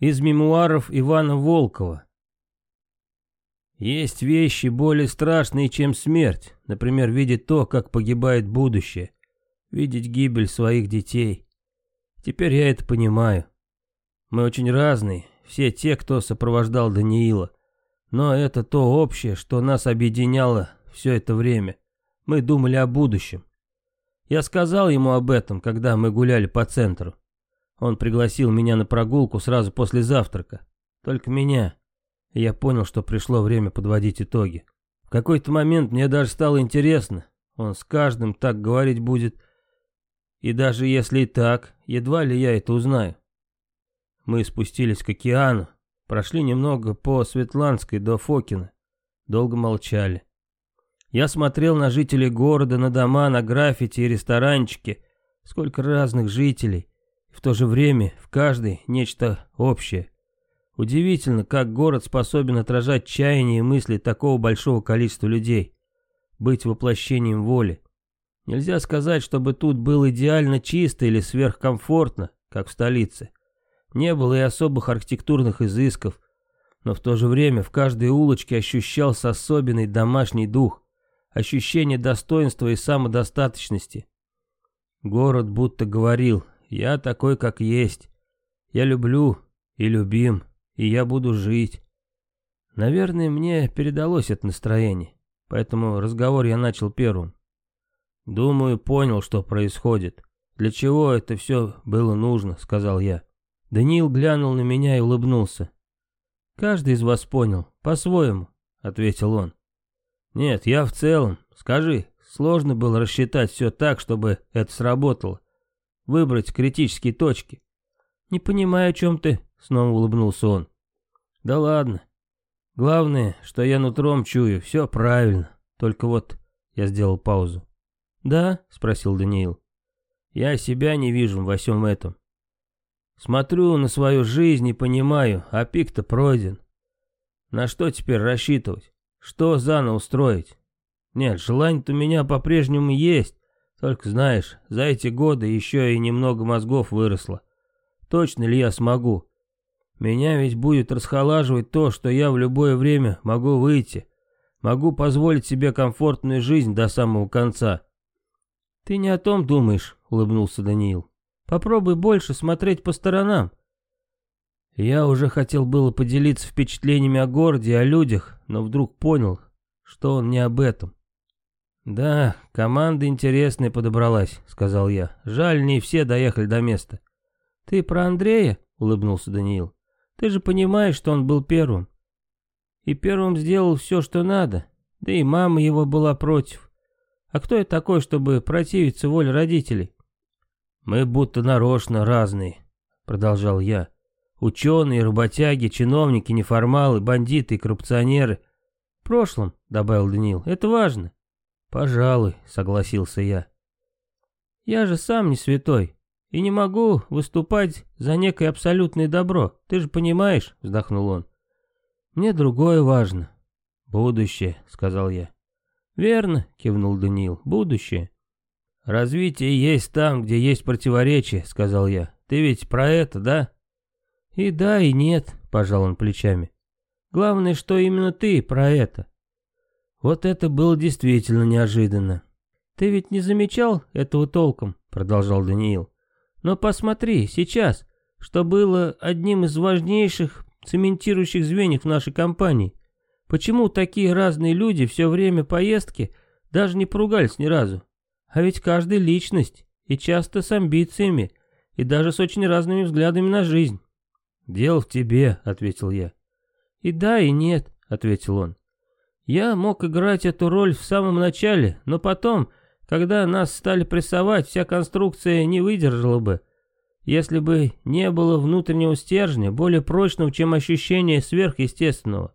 Из мемуаров Ивана Волкова. Есть вещи более страшные, чем смерть. Например, видеть то, как погибает будущее. Видеть гибель своих детей. Теперь я это понимаю. Мы очень разные, все те, кто сопровождал Даниила. Но это то общее, что нас объединяло все это время. Мы думали о будущем. Я сказал ему об этом, когда мы гуляли по центру. Он пригласил меня на прогулку сразу после завтрака. Только меня. Я понял, что пришло время подводить итоги. В какой-то момент мне даже стало интересно. Он с каждым так говорить будет. И даже если и так, едва ли я это узнаю. Мы спустились к океану, прошли немного по Светланской до Фокина. Долго молчали. Я смотрел на жителей города, на дома, на граффити и ресторанчики. Сколько разных жителей. В то же время в каждой нечто общее. Удивительно, как город способен отражать чаяния и мысли такого большого количества людей. Быть воплощением воли. Нельзя сказать, чтобы тут было идеально чисто или сверхкомфортно, как в столице. Не было и особых архитектурных изысков, но в то же время в каждой улочке ощущался особенный домашний дух, ощущение достоинства и самодостаточности. Город будто говорил я такой, как есть. Я люблю и любим, и я буду жить. Наверное, мне передалось это настроение, поэтому разговор я начал первым. Думаю, понял, что происходит. Для чего это все было нужно, сказал я. Даниил глянул на меня и улыбнулся. «Каждый из вас понял, по-своему», — ответил он. «Нет, я в целом. Скажи, сложно было рассчитать все так, чтобы это сработало выбрать критические точки. «Не понимаю, о чем ты», — снова улыбнулся он. «Да ладно. Главное, что я нутром чую, все правильно. Только вот...» — я сделал паузу. «Да?» — спросил Даниил. «Я себя не вижу во всем этом. Смотрю на свою жизнь и понимаю, а пик-то пройден. На что теперь рассчитывать? Что заново устроить? Нет, желание-то у меня по-прежнему есть, только знаешь, за эти годы еще и немного мозгов выросло. Точно ли я смогу? Меня ведь будет расхолаживать то, что я в любое время могу выйти. Могу позволить себе комфортную жизнь до самого конца. Ты не о том думаешь, улыбнулся Даниил. Попробуй больше смотреть по сторонам. Я уже хотел было поделиться впечатлениями о городе и о людях, но вдруг понял, что он не об этом. «Да, команда интересная подобралась», — сказал я. «Жаль, не все доехали до места». «Ты про Андрея?» — улыбнулся Даниил. «Ты же понимаешь, что он был первым. И первым сделал все, что надо. Да и мама его была против. А кто я такой, чтобы противиться воле родителей?» «Мы будто нарочно разные», — продолжал я. «Ученые, работяги, чиновники, неформалы, бандиты и коррупционеры». «В прошлом», — добавил Даниил, — «это важно». «Пожалуй», — согласился я. «Я же сам не святой и не могу выступать за некое абсолютное добро, ты же понимаешь», — вздохнул он. «Мне другое важно». «Будущее», — сказал я. «Верно», — кивнул Даниил, — «будущее». «Развитие есть там, где есть противоречие», — сказал я. «Ты ведь про это, да?» «И да, и нет», — пожал он плечами. «Главное, что именно ты про это. Вот это было действительно неожиданно. «Ты ведь не замечал этого толком?» — продолжал Даниил. «Но посмотри, сейчас, что было одним из важнейших цементирующих звеньев нашей компании. Почему такие разные люди все время поездки даже не поругались ни разу? А ведь каждый личность, и часто с амбициями, и даже с очень разными взглядами на жизнь». «Дело в тебе», — ответил я. «И да, и нет», — ответил он. Я мог играть эту роль в самом начале, но потом, когда нас стали прессовать, вся конструкция не выдержала бы. Если бы не было внутреннего стержня, более прочного, чем ощущение сверхъестественного.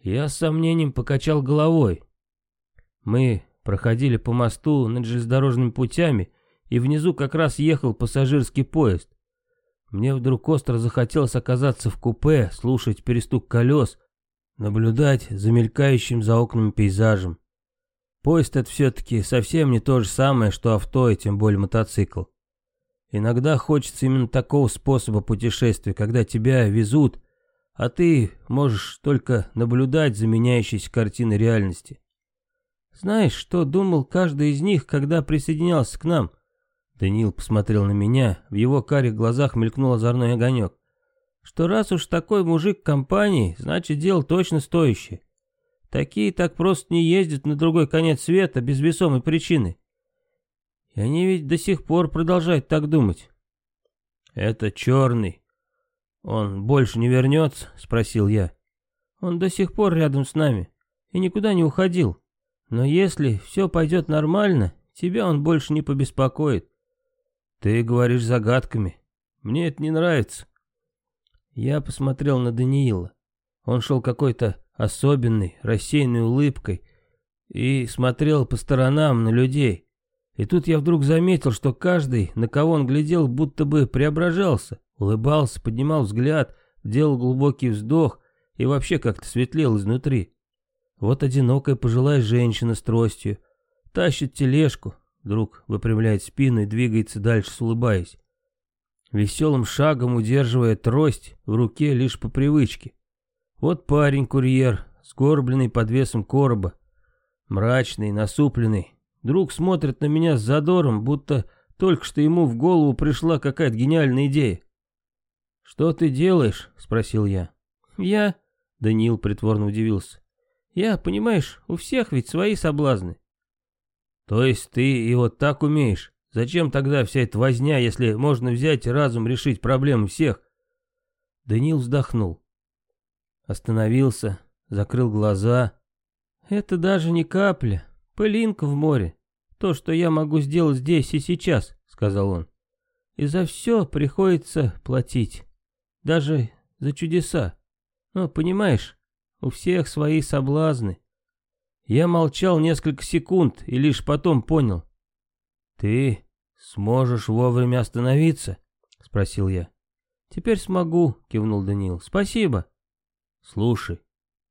Я с сомнением покачал головой. Мы проходили по мосту над железнодорожными путями, и внизу как раз ехал пассажирский поезд. Мне вдруг остро захотелось оказаться в купе, слушать перестук колес, наблюдать за мелькающим за окнами пейзажем. Поезд это все-таки совсем не то же самое, что авто и тем более мотоцикл. Иногда хочется именно такого способа путешествия, когда тебя везут, а ты можешь только наблюдать за меняющейся картиной реальности. Знаешь, что думал каждый из них, когда присоединялся к нам? Даниил посмотрел на меня, в его карих глазах мелькнул озорной огонек. Что раз уж такой мужик компании, значит дело точно стоящее. Такие так просто не ездят на другой конец света без весомой причины. И они ведь до сих пор продолжают так думать. «Это черный. Он больше не вернется?» — спросил я. «Он до сих пор рядом с нами и никуда не уходил. Но если все пойдет нормально, тебя он больше не побеспокоит. Ты говоришь загадками. Мне это не нравится. Я посмотрел на Даниила. Он шел какой-то особенной, рассеянной улыбкой и смотрел по сторонам на людей. И тут я вдруг заметил, что каждый, на кого он глядел, будто бы преображался, улыбался, поднимал взгляд, делал глубокий вздох и вообще как-то светлел изнутри. Вот одинокая пожилая женщина с тростью, тащит тележку, вдруг выпрямляет спину и двигается дальше, улыбаясь. Веселым шагом удерживая трость в руке лишь по привычке. Вот парень-курьер, скорбленный под весом короба, мрачный, насупленный, вдруг смотрит на меня с задором, будто только что ему в голову пришла какая-то гениальная идея. «Что ты делаешь?» — спросил я. «Я...» — Даниил притворно удивился. Я, понимаешь, у всех ведь свои соблазны. То есть ты и вот так умеешь? Зачем тогда вся эта возня, если можно взять разум решить проблемы всех? Даниил вздохнул. Остановился, закрыл глаза. Это даже не капля, пылинка в море. То, что я могу сделать здесь и сейчас, сказал он. И за все приходится платить. Даже за чудеса. Ну, понимаешь, у всех свои соблазны. Я молчал несколько секунд и лишь потом понял. «Ты сможешь вовремя остановиться?» — спросил я. «Теперь смогу», — кивнул Даниил. «Спасибо». «Слушай,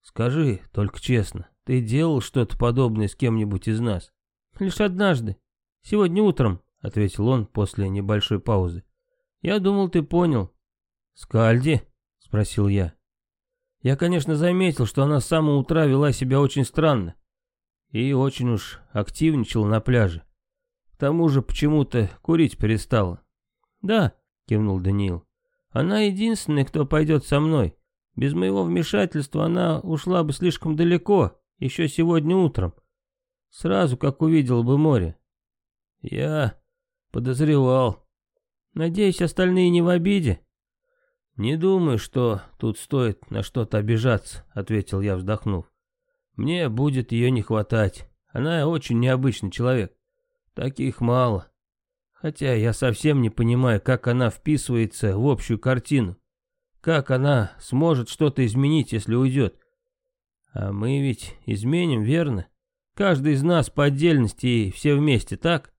скажи, только честно, ты делал что-то подобное с кем-нибудь из нас?» «Лишь однажды. Сегодня утром», — ответил он после небольшой паузы. «Я думал, ты понял». «Скальди?» — спросил я. Я, конечно, заметил, что она с самого утра вела себя очень странно. И очень уж активничала на пляже. К тому же почему-то курить перестала. «Да», — кивнул Даниил, — «она единственная, кто пойдет со мной. Без моего вмешательства она ушла бы слишком далеко, еще сегодня утром. Сразу, как увидела бы море». «Я подозревал». «Надеюсь, остальные не в обиде?» «Не думаю, что тут стоит на что-то обижаться», — ответил я, вздохнув. «Мне будет ее не хватать. Она очень необычный человек. Таких мало. Хотя я совсем не понимаю, как она вписывается в общую картину. Как она сможет что-то изменить, если уйдет? А мы ведь изменим, верно? Каждый из нас по отдельности и все вместе, так?»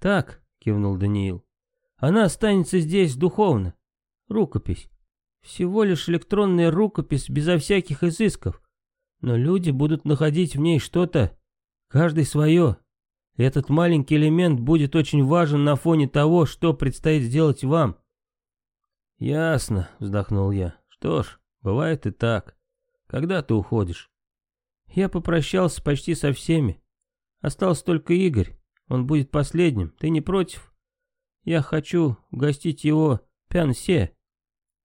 «Так», — кивнул Даниил. «Она останется здесь духовно. Рукопись. Всего лишь электронная рукопись безо всяких изысков. Но люди будут находить в ней что-то, каждый свое. Этот маленький элемент будет очень важен на фоне того, что предстоит сделать вам. Ясно, вздохнул я. Что ж, бывает и так. Когда ты уходишь? Я попрощался почти со всеми. Остался только Игорь. Он будет последним. Ты не против? Я хочу угостить его пянсе.